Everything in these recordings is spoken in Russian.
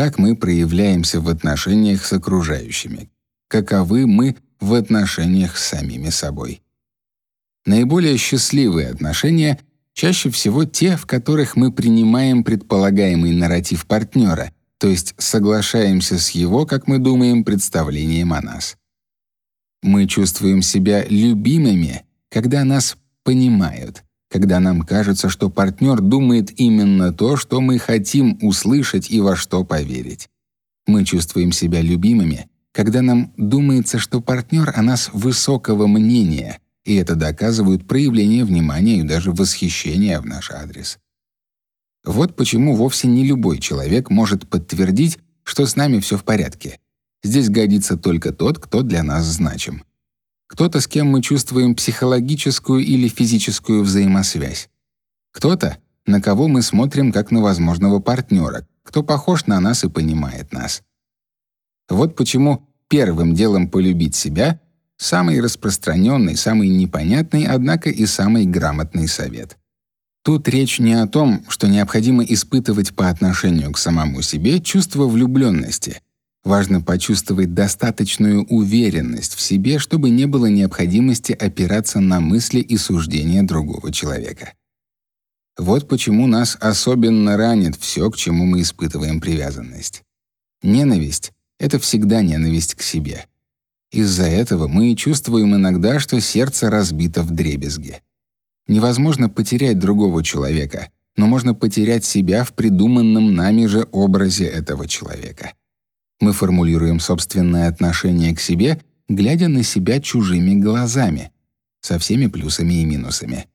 как мы проявляемся в отношениях с окружающими, каковы мы в отношениях с самими собой. Наиболее счастливые отношения чаще всего те, в которых мы принимаем предполагаемый нарратив партнера, то есть соглашаемся с его, как мы думаем, представлением о нас. Мы чувствуем себя любимыми, когда нас понимают, когда нам кажется, что партнер думает именно то, что мы хотим услышать и во что поверить. Мы чувствуем себя любимыми, когда нам думается, что партнер о нас высокого мнения, и это доказывают проявление внимания и даже восхищения в наш адрес. Вот почему вовсе не любой человек может подтвердить, что с нами все в порядке. Здесь годится только тот, кто для нас значим кто-то, с кем мы чувствуем психологическую или физическую взаимосвязь. Кто-то, на кого мы смотрим как на возможного партнера, кто похож на нас и понимает нас. Вот почему первым делом полюбить себя — самый распространенный, самый непонятный, однако и самый грамотный совет. Тут речь не о том, что необходимо испытывать по отношению к самому себе чувство влюбленности — Важно почувствовать достаточную уверенность в себе, чтобы не было необходимости опираться на мысли и суждения другого человека. Вот почему нас особенно ранит все, к чему мы испытываем привязанность. Ненависть — это всегда ненависть к себе. Из-за этого мы чувствуем иногда, что сердце разбито в дребезги. Невозможно потерять другого человека, но можно потерять себя в придуманном нами же образе этого человека. Мы формулируем собственное отношение к себе, глядя на себя чужими глазами, со всеми плюсами и минусами.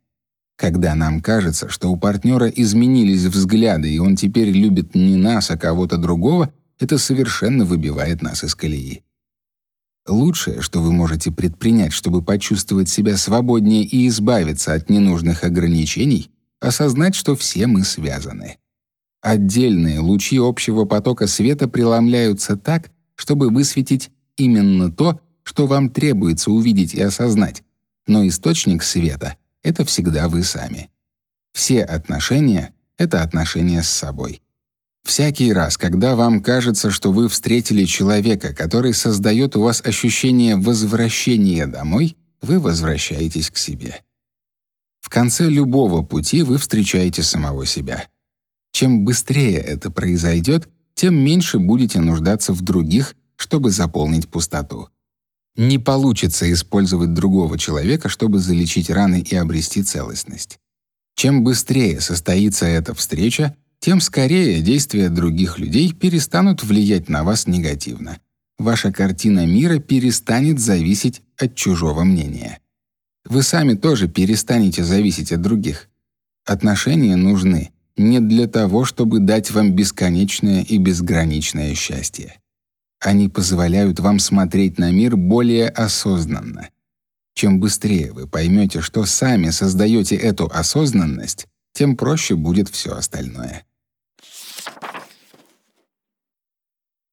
Когда нам кажется, что у партнера изменились взгляды, и он теперь любит не нас, а кого-то другого, это совершенно выбивает нас из колеи. Лучшее, что вы можете предпринять, чтобы почувствовать себя свободнее и избавиться от ненужных ограничений, осознать, что все мы связаны. Отдельные лучи общего потока света преломляются так, чтобы высветить именно то, что вам требуется увидеть и осознать. Но источник света — это всегда вы сами. Все отношения — это отношения с собой. Всякий раз, когда вам кажется, что вы встретили человека, который создает у вас ощущение возвращения домой, вы возвращаетесь к себе. В конце любого пути вы встречаете самого себя — чем быстрее это произойдет, тем меньше будете нуждаться в других, чтобы заполнить пустоту. Не получится использовать другого человека, чтобы залечить раны и обрести целостность. Чем быстрее состоится эта встреча, тем скорее действия других людей перестанут влиять на вас негативно. Ваша картина мира перестанет зависеть от чужого мнения. Вы сами тоже перестанете зависеть от других. Отношения нужны, не для того, чтобы дать вам бесконечное и безграничное счастье. Они позволяют вам смотреть на мир более осознанно. Чем быстрее вы поймете, что сами создаете эту осознанность, тем проще будет все остальное.